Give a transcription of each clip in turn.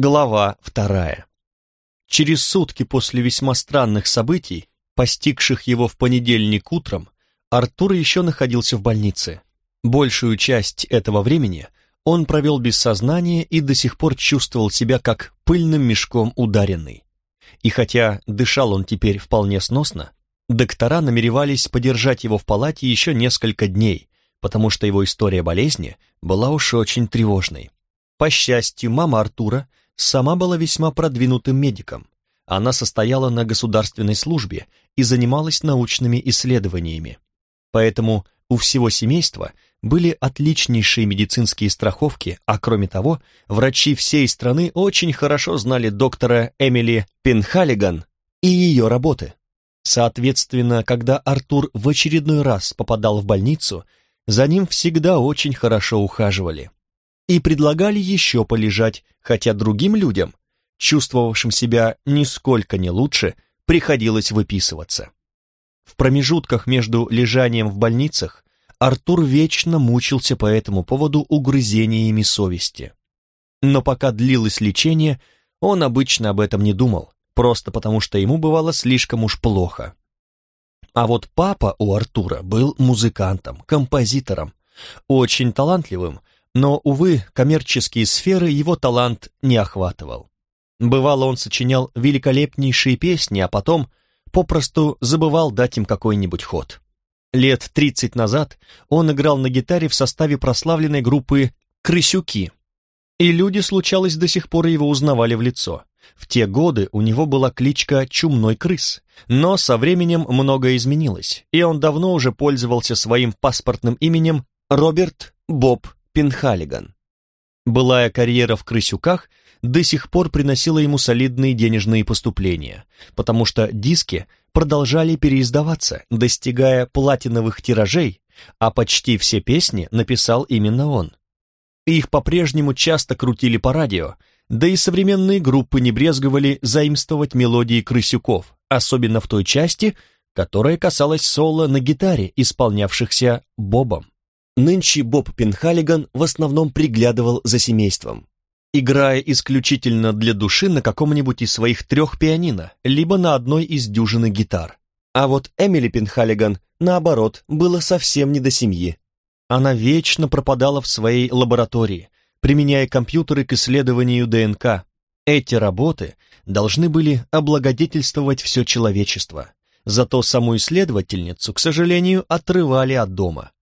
Глава вторая. Через сутки после весьма странных событий, постигших его в понедельник утром, Артур еще находился в больнице. Большую часть этого времени он провел без сознания и до сих пор чувствовал себя как пыльным мешком ударенный. И хотя дышал он теперь вполне сносно, доктора намеревались подержать его в палате еще несколько дней, потому что его история болезни была уж очень тревожной. По счастью, мама Артура сама была весьма продвинутым медиком. Она состояла на государственной службе и занималась научными исследованиями. Поэтому у всего семейства были отличнейшие медицинские страховки, а кроме того, врачи всей страны очень хорошо знали доктора Эмили Пенхалиган и ее работы. Соответственно, когда Артур в очередной раз попадал в больницу, за ним всегда очень хорошо ухаживали и предлагали еще полежать, хотя другим людям, чувствовавшим себя нисколько не лучше, приходилось выписываться. В промежутках между лежанием в больницах Артур вечно мучился по этому поводу угрызениями совести. Но пока длилось лечение, он обычно об этом не думал, просто потому что ему бывало слишком уж плохо. А вот папа у Артура был музыкантом, композитором, очень талантливым, но, увы, коммерческие сферы его талант не охватывал. Бывало, он сочинял великолепнейшие песни, а потом попросту забывал дать им какой-нибудь ход. Лет тридцать назад он играл на гитаре в составе прославленной группы «Крысюки», и люди, случалось, до сих пор его узнавали в лицо. В те годы у него была кличка «Чумной крыс», но со временем многое изменилось, и он давно уже пользовался своим паспортным именем Роберт Боб Пенхалиган. Былая карьера в «Крысюках» до сих пор приносила ему солидные денежные поступления, потому что диски продолжали переиздаваться, достигая платиновых тиражей, а почти все песни написал именно он. Их по-прежнему часто крутили по радио, да и современные группы не брезговали заимствовать мелодии крысюков, особенно в той части, которая касалась соло на гитаре, исполнявшихся Бобом. Нынче Боб Пенхалиган в основном приглядывал за семейством, играя исключительно для души на каком-нибудь из своих трех пианино, либо на одной из дюжины гитар. А вот Эмили Пенхалиган, наоборот, было совсем не до семьи. Она вечно пропадала в своей лаборатории, применяя компьютеры к исследованию ДНК. Эти работы должны были облагодетельствовать все человечество. Зато саму исследовательницу, к сожалению, отрывали от дома.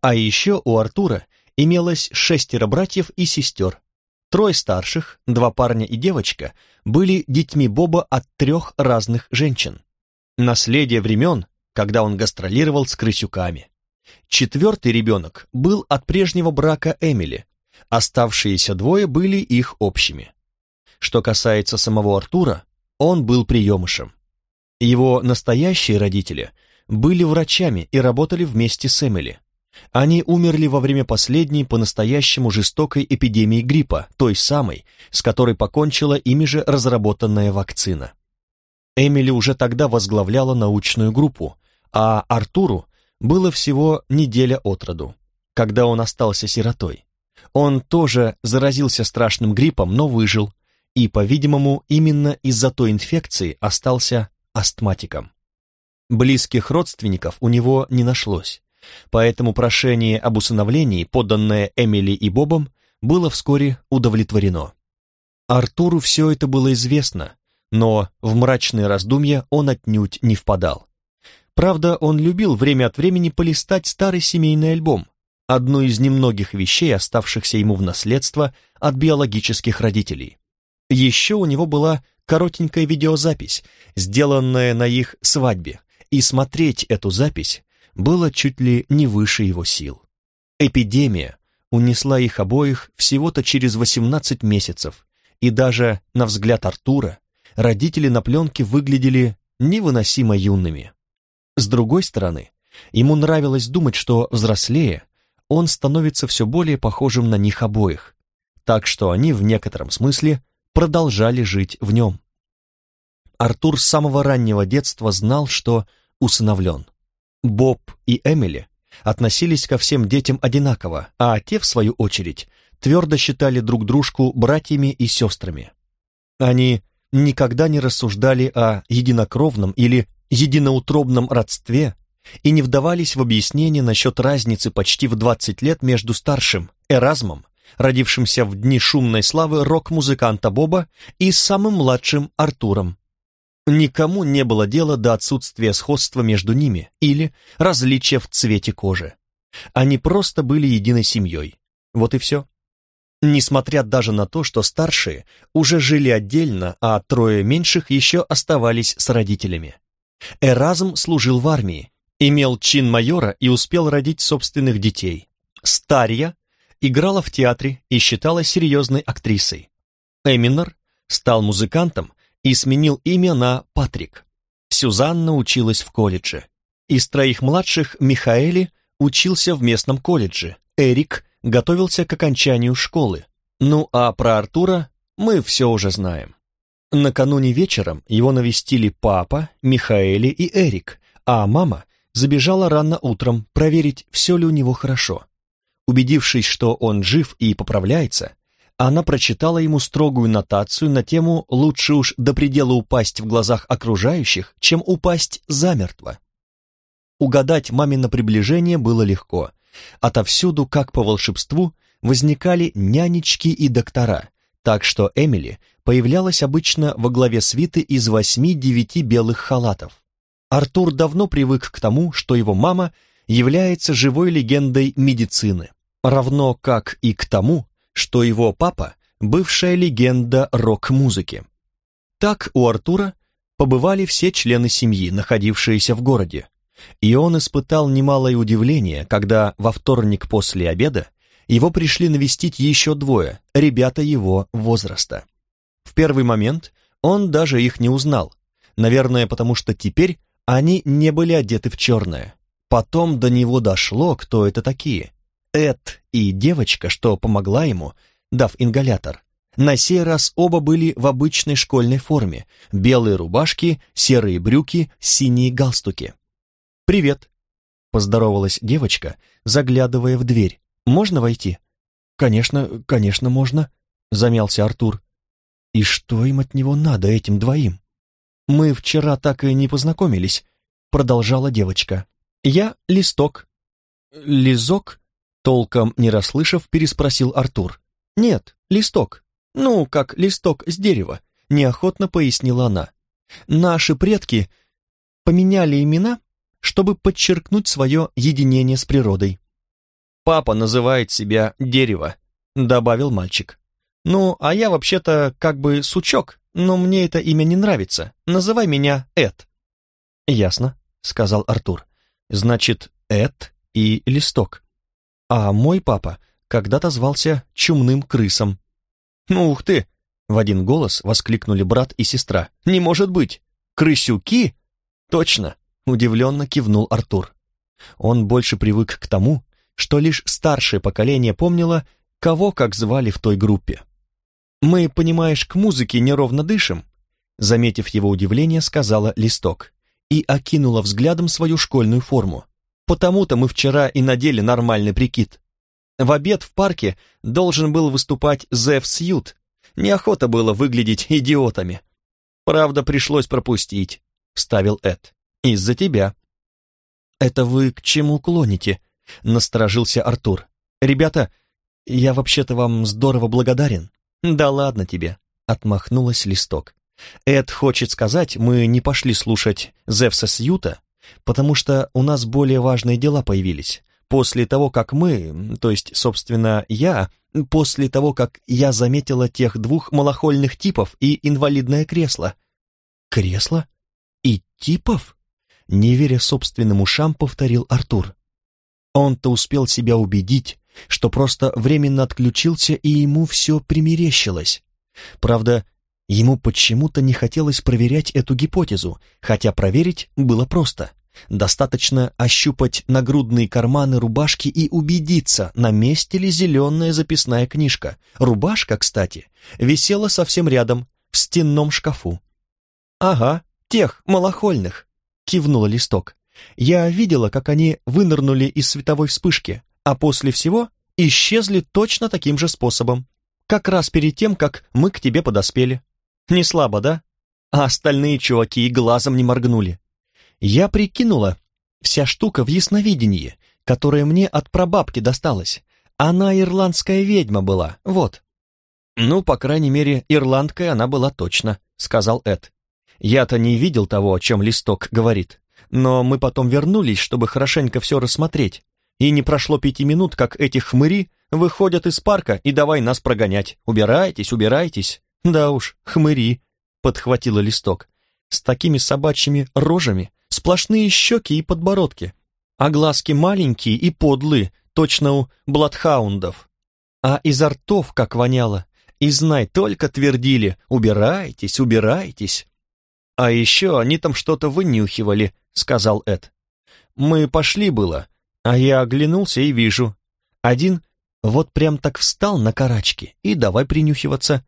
А еще у Артура имелось шестеро братьев и сестер. Трое старших, два парня и девочка, были детьми Боба от трех разных женщин. Наследие времен, когда он гастролировал с крысюками. Четвертый ребенок был от прежнего брака Эмили, оставшиеся двое были их общими. Что касается самого Артура, он был приемышем. Его настоящие родители были врачами и работали вместе с Эмили. Они умерли во время последней по-настоящему жестокой эпидемии гриппа, той самой, с которой покончила ими же разработанная вакцина. Эмили уже тогда возглавляла научную группу, а Артуру было всего неделя от роду, когда он остался сиротой. Он тоже заразился страшным гриппом, но выжил, и, по-видимому, именно из-за той инфекции остался астматиком. Близких родственников у него не нашлось, поэтому прошение об усыновлении, поданное Эмили и Бобом, было вскоре удовлетворено. Артуру все это было известно, но в мрачные раздумья он отнюдь не впадал. Правда, он любил время от времени полистать старый семейный альбом, одну из немногих вещей, оставшихся ему в наследство от биологических родителей. Еще у него была коротенькая видеозапись, сделанная на их свадьбе, и смотреть эту запись было чуть ли не выше его сил. Эпидемия унесла их обоих всего-то через 18 месяцев, и даже, на взгляд Артура, родители на пленке выглядели невыносимо юными. С другой стороны, ему нравилось думать, что, взрослее, он становится все более похожим на них обоих, так что они в некотором смысле продолжали жить в нем. Артур с самого раннего детства знал, что усыновлен. Боб и Эмили относились ко всем детям одинаково, а те, в свою очередь, твердо считали друг дружку братьями и сестрами. Они никогда не рассуждали о единокровном или единоутробном родстве и не вдавались в объяснение насчет разницы почти в 20 лет между старшим Эразмом, родившимся в дни шумной славы рок-музыканта Боба, и самым младшим Артуром. Никому не было дела до отсутствия сходства между ними или различия в цвете кожи. Они просто были единой семьей. Вот и все. Несмотря даже на то, что старшие уже жили отдельно, а трое меньших еще оставались с родителями. Эразм служил в армии, имел чин майора и успел родить собственных детей. Старья играла в театре и считалась серьезной актрисой. Эминор стал музыкантом и сменил имя на Патрик. Сюзанна училась в колледже. Из троих младших Михаэли учился в местном колледже, Эрик готовился к окончанию школы. Ну а про Артура мы все уже знаем. Накануне вечером его навестили папа, Михаэли и Эрик, а мама забежала рано утром проверить, все ли у него хорошо. Убедившись, что он жив и поправляется, она прочитала ему строгую нотацию на тему «лучше уж до предела упасть в глазах окружающих, чем упасть замертво». Угадать мамино приближение было легко. Отовсюду, как по волшебству, возникали нянечки и доктора, так что Эмили появлялась обычно во главе свиты из восьми-девяти белых халатов. Артур давно привык к тому, что его мама является живой легендой медицины, равно как и к тому, что его папа – бывшая легенда рок-музыки. Так у Артура побывали все члены семьи, находившиеся в городе, и он испытал немалое удивление, когда во вторник после обеда его пришли навестить еще двое, ребята его возраста. В первый момент он даже их не узнал, наверное, потому что теперь они не были одеты в черное. Потом до него дошло, кто это такие. Эд и девочка, что помогла ему, дав ингалятор. На сей раз оба были в обычной школьной форме, белые рубашки, серые брюки, синие галстуки. «Привет», — поздоровалась девочка, заглядывая в дверь. «Можно войти?» «Конечно, конечно, можно», — замялся Артур. «И что им от него надо, этим двоим?» «Мы вчера так и не познакомились», — продолжала девочка. «Я Листок». «Лизок?» Толком не расслышав, переспросил Артур. «Нет, листок. Ну, как листок с дерева», — неохотно пояснила она. «Наши предки поменяли имена, чтобы подчеркнуть свое единение с природой». «Папа называет себя дерево», — добавил мальчик. «Ну, а я вообще-то как бы сучок, но мне это имя не нравится. Называй меня Эд». «Ясно», — сказал Артур. «Значит, Эд и листок». А мой папа когда-то звался чумным крысом. «Ну ух ты!» — в один голос воскликнули брат и сестра. «Не может быть! Крысюки?» «Точно!» — удивленно кивнул Артур. Он больше привык к тому, что лишь старшее поколение помнило, кого как звали в той группе. «Мы, понимаешь, к музыке неровно дышим», заметив его удивление, сказала Листок и окинула взглядом свою школьную форму. Потому-то мы вчера и надели нормальный прикид. В обед в парке должен был выступать Зев Сьют. Неохота было выглядеть идиотами. Правда, пришлось пропустить, вставил Эд. Из-за тебя. Это вы к чему клоните? Насторожился Артур. Ребята, я вообще-то вам здорово благодарен. Да ладно тебе, отмахнулась Листок. Эд хочет сказать, мы не пошли слушать Зевса Сьюта, потому что у нас более важные дела появились. После того, как мы, то есть, собственно, я, после того, как я заметила тех двух малохольных типов и инвалидное кресло. Кресло? И типов? Не веря собственным ушам, повторил Артур. Он-то успел себя убедить, что просто временно отключился, и ему все примерещилось. Правда, Ему почему-то не хотелось проверять эту гипотезу, хотя проверить было просто. Достаточно ощупать нагрудные карманы рубашки и убедиться, на месте ли зеленая записная книжка. Рубашка, кстати, висела совсем рядом, в стенном шкафу. «Ага, тех, малохольных», — кивнула листок. «Я видела, как они вынырнули из световой вспышки, а после всего исчезли точно таким же способом, как раз перед тем, как мы к тебе подоспели. Не слабо, да? А остальные чуваки и глазом не моргнули. Я прикинула, вся штука в ясновидении, которое мне от прабабки досталось. Она ирландская ведьма была, вот. Ну, по крайней мере, ирландкой она была точно, сказал Эд. Я-то не видел того, о чем листок говорит, но мы потом вернулись, чтобы хорошенько все рассмотреть, и не прошло пяти минут, как эти хмыри выходят из парка и давай нас прогонять. Убирайтесь, убирайтесь. Да уж, хмыри, подхватила листок. С такими собачьими рожами, сплошные щеки и подбородки, а глазки маленькие и подлые, точно у бладхаундов. А изо ртов как воняло, и знай, только твердили «убирайтесь, убирайтесь». «А еще они там что-то вынюхивали», — сказал Эд. «Мы пошли было, а я оглянулся и вижу. Один вот прям так встал на карачки и давай принюхиваться.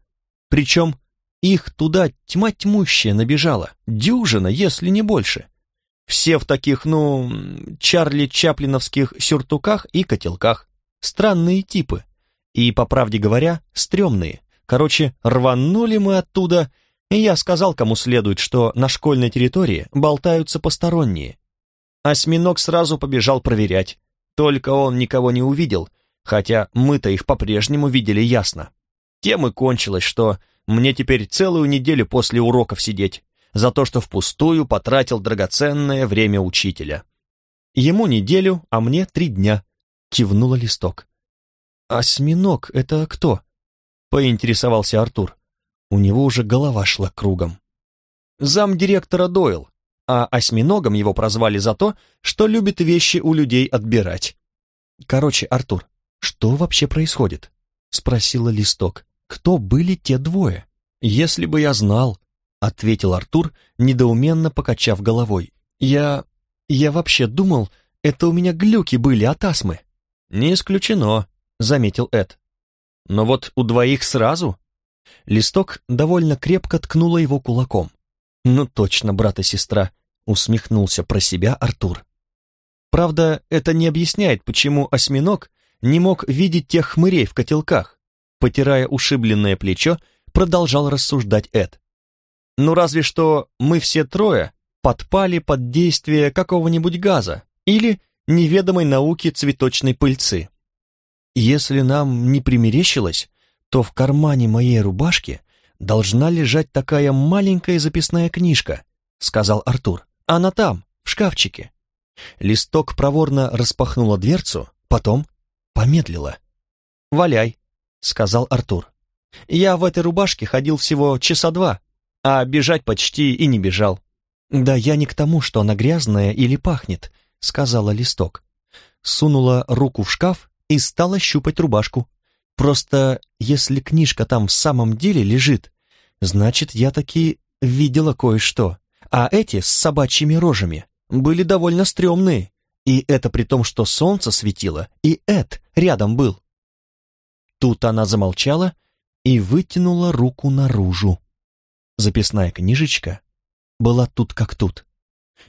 Причем их туда тьма тьмущая набежала, дюжина, если не больше. Все в таких, ну, Чарли Чаплиновских сюртуках и котелках. Странные типы. И, по правде говоря, стрёмные. Короче, рванули мы оттуда, и я сказал, кому следует, что на школьной территории болтаются посторонние. Осьминог сразу побежал проверять. Только он никого не увидел, хотя мы-то их по-прежнему видели ясно. Тем и кончилось, что мне теперь целую неделю после уроков сидеть, за то, что впустую потратил драгоценное время учителя. Ему неделю, а мне три дня, кивнула листок. «Осьминог — это кто?» — поинтересовался Артур. У него уже голова шла кругом. Зам директора Дойл, а осьминогом его прозвали за то, что любит вещи у людей отбирать. Короче, Артур, что вообще происходит? Спросила Листок. Кто были те двое? Если бы я знал, ответил Артур, недоуменно покачав головой. Я... я вообще думал, это у меня глюки были от астмы. Не исключено, заметил Эд. Но вот у двоих сразу? Листок довольно крепко ткнула его кулаком. Ну точно, брат и сестра, усмехнулся про себя Артур. Правда, это не объясняет, почему осьминог не мог видеть тех хмырей в котелках. Потирая ушибленное плечо, продолжал рассуждать Эд. Ну разве что мы все трое подпали под действие какого-нибудь газа или неведомой науки цветочной пыльцы. Если нам не примерещилось, то в кармане моей рубашки должна лежать такая маленькая записная книжка, сказал Артур. Она там, в шкафчике. Листок проворно распахнула дверцу, потом помедлила. «Валяй», — сказал Артур. «Я в этой рубашке ходил всего часа два, а бежать почти и не бежал». «Да я не к тому, что она грязная или пахнет», — сказала Листок. Сунула руку в шкаф и стала щупать рубашку. «Просто если книжка там в самом деле лежит, значит, я таки видела кое-что а эти с собачьими рожами были довольно стрёмные, и это при том, что солнце светило, и Эд рядом был. Тут она замолчала и вытянула руку наружу. Записная книжечка была тут как тут.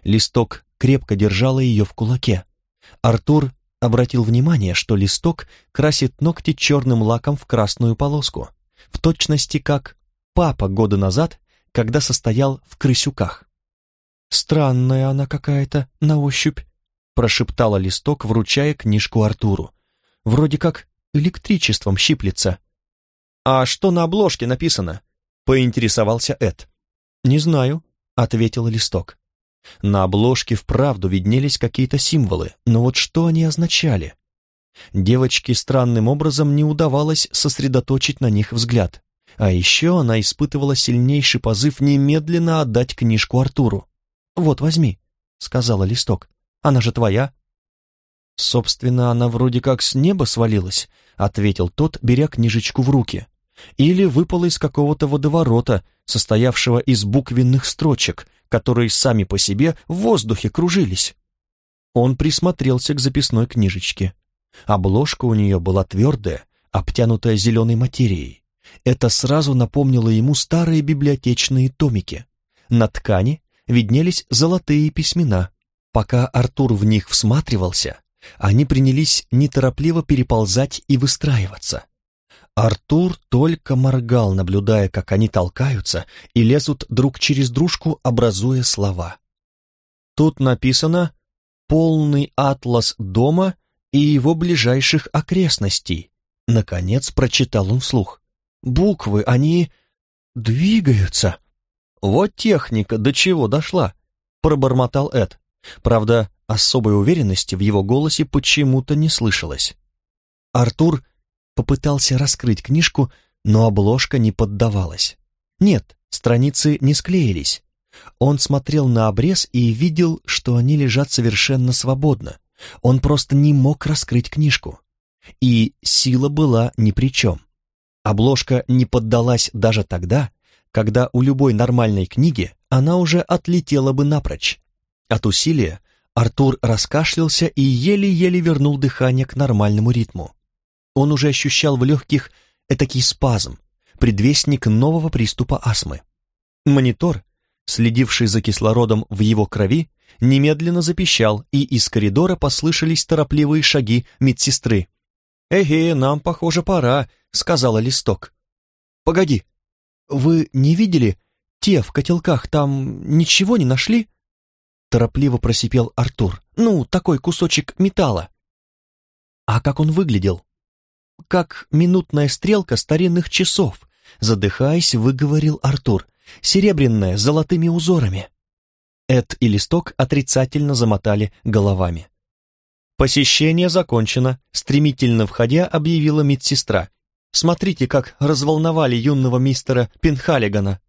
Листок крепко держала ее в кулаке. Артур обратил внимание, что листок красит ногти черным лаком в красную полоску, в точности как папа года назад, когда состоял в крысюках. «Странная она какая-то на ощупь», — прошептала листок, вручая книжку Артуру. «Вроде как электричеством щиплется». «А что на обложке написано?» — поинтересовался Эд. «Не знаю», — ответила листок. На обложке вправду виднелись какие-то символы, но вот что они означали? Девочке странным образом не удавалось сосредоточить на них взгляд. А еще она испытывала сильнейший позыв немедленно отдать книжку Артуру. «Вот, возьми», — сказала листок. «Она же твоя». «Собственно, она вроде как с неба свалилась», — ответил тот, беря книжечку в руки. «Или выпала из какого-то водоворота, состоявшего из буквенных строчек, которые сами по себе в воздухе кружились». Он присмотрелся к записной книжечке. Обложка у нее была твердая, обтянутая зеленой материей. Это сразу напомнило ему старые библиотечные томики. На ткани виднелись золотые письмена. Пока Артур в них всматривался, они принялись неторопливо переползать и выстраиваться. Артур только моргал, наблюдая, как они толкаются и лезут друг через дружку, образуя слова. Тут написано «Полный атлас дома и его ближайших окрестностей». Наконец прочитал он вслух. «Буквы, они двигаются». «Вот техника до чего дошла», — пробормотал Эд. Правда, особой уверенности в его голосе почему-то не слышалось. Артур попытался раскрыть книжку, но обложка не поддавалась. Нет, страницы не склеились. Он смотрел на обрез и видел, что они лежат совершенно свободно. Он просто не мог раскрыть книжку. И сила была ни при чем. Обложка не поддалась даже тогда, когда у любой нормальной книги она уже отлетела бы напрочь. От усилия Артур раскашлялся и еле-еле вернул дыхание к нормальному ритму. Он уже ощущал в легких этакий спазм, предвестник нового приступа астмы. Монитор, следивший за кислородом в его крови, немедленно запищал, и из коридора послышались торопливые шаги медсестры. «Эге, нам, похоже, пора», — сказала Листок. «Погоди, вы не видели? Те в котелках там ничего не нашли?» Торопливо просипел Артур. «Ну, такой кусочек металла». «А как он выглядел?» как минутная стрелка старинных часов», задыхаясь, выговорил Артур, серебряная, с золотыми узорами. Эд и Листок отрицательно замотали головами. «Посещение закончено», — стремительно входя объявила медсестра. «Смотрите, как разволновали юного мистера Пинхалигана».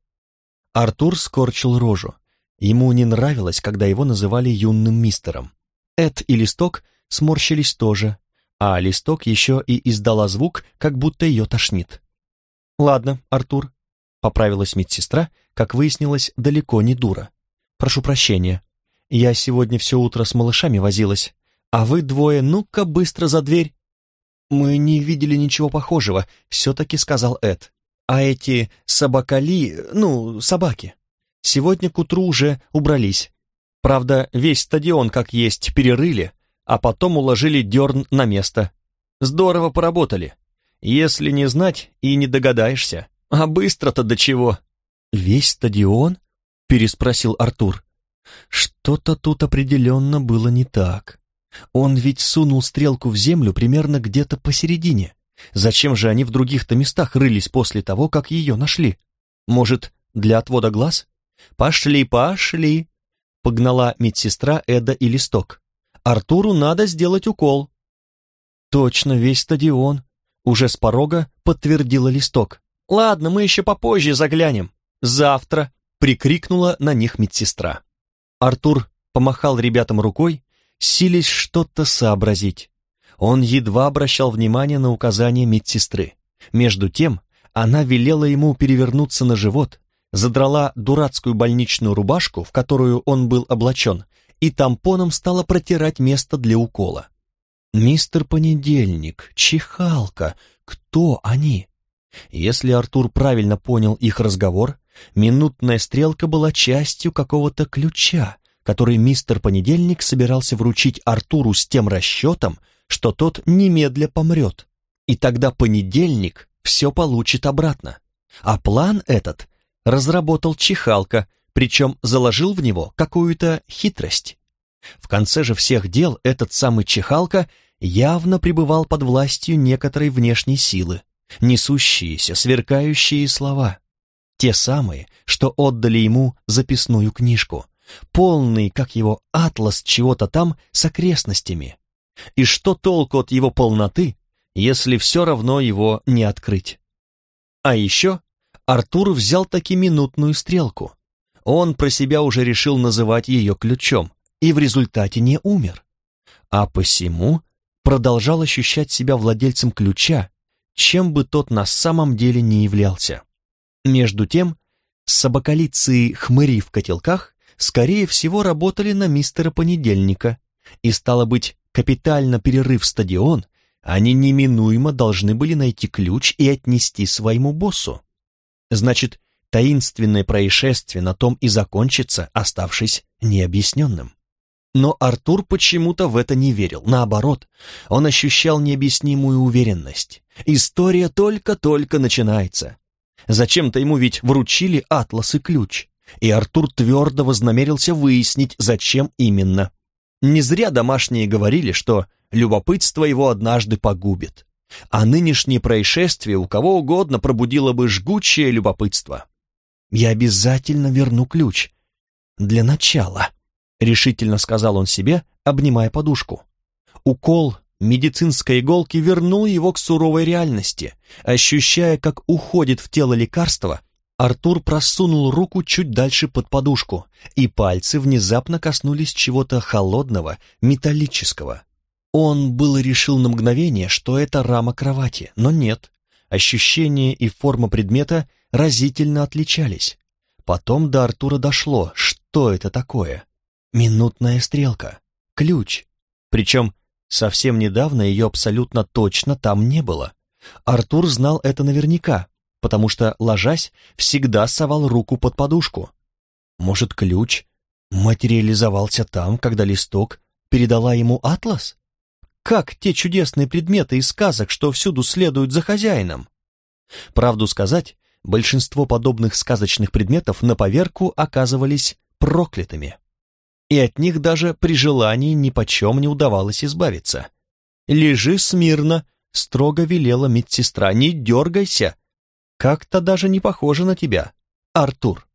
Артур скорчил рожу. Ему не нравилось, когда его называли юным мистером. Эд и Листок сморщились тоже, а листок еще и издала звук, как будто ее тошнит. «Ладно, Артур», — поправилась медсестра, как выяснилось, далеко не дура. «Прошу прощения. Я сегодня все утро с малышами возилась, а вы двое, ну-ка быстро за дверь». «Мы не видели ничего похожего», — все-таки сказал Эд. «А эти собакали, ну, собаки, сегодня к утру уже убрались. Правда, весь стадион, как есть, перерыли, а потом уложили дерн на место. Здорово поработали. Если не знать, и не догадаешься. А быстро-то до чего? Весь стадион? Переспросил Артур. Что-то тут определенно было не так. Он ведь сунул стрелку в землю примерно где-то посередине. Зачем же они в других-то местах рылись после того, как ее нашли? Может, для отвода глаз? Пошли, пошли, погнала медсестра Эда и Листок. Артуру надо сделать укол». «Точно, весь стадион», — уже с порога подтвердила листок. «Ладно, мы еще попозже заглянем. Завтра», — прикрикнула на них медсестра. Артур помахал ребятам рукой, силясь что-то сообразить. Он едва обращал внимание на указания медсестры. Между тем, она велела ему перевернуться на живот, задрала дурацкую больничную рубашку, в которую он был облачен, и тампоном стала протирать место для укола. «Мистер Понедельник, Чихалка, кто они?» Если Артур правильно понял их разговор, минутная стрелка была частью какого-то ключа, который мистер Понедельник собирался вручить Артуру с тем расчетом, что тот немедля помрет. И тогда Понедельник все получит обратно. А план этот разработал Чихалка, причем заложил в него какую-то хитрость. В конце же всех дел этот самый Чехалка явно пребывал под властью некоторой внешней силы, несущиеся, сверкающие слова. Те самые, что отдали ему записную книжку, полный, как его атлас чего-то там с окрестностями. И что толку от его полноты, если все равно его не открыть? А еще Артур взял таки минутную стрелку, он про себя уже решил называть ее ключом, и в результате не умер. А посему продолжал ощущать себя владельцем ключа, чем бы тот на самом деле не являлся. Между тем, собаколицы хмыри в котелках скорее всего работали на мистера Понедельника, и стало быть, капитально перерыв стадион, они неминуемо должны были найти ключ и отнести своему боссу. Значит, таинственное происшествие на том и закончится, оставшись необъясненным. Но Артур почему-то в это не верил. Наоборот, он ощущал необъяснимую уверенность. История только-только начинается. Зачем-то ему ведь вручили атлас и ключ, и Артур твердо вознамерился выяснить, зачем именно. Не зря домашние говорили, что любопытство его однажды погубит, а нынешнее происшествие у кого угодно пробудило бы жгучее любопытство. «Я обязательно верну ключ. Для начала», — решительно сказал он себе, обнимая подушку. Укол медицинской иголки вернул его к суровой реальности. Ощущая, как уходит в тело лекарство, Артур просунул руку чуть дальше под подушку, и пальцы внезапно коснулись чего-то холодного, металлического. Он было решил на мгновение, что это рама кровати, но нет. Ощущение и форма предмета разительно отличались. Потом до Артура дошло, что это такое. Минутная стрелка, ключ. Причем совсем недавно ее абсолютно точно там не было. Артур знал это наверняка, потому что, ложась, всегда совал руку под подушку. Может, ключ материализовался там, когда листок передала ему атлас? Как те чудесные предметы из сказок, что всюду следуют за хозяином? Правду сказать, большинство подобных сказочных предметов на поверку оказывались проклятыми. И от них даже при желании ни почем не удавалось избавиться. «Лежи смирно», — строго велела медсестра, — «не дергайся». Как-то даже не похоже на тебя, Артур.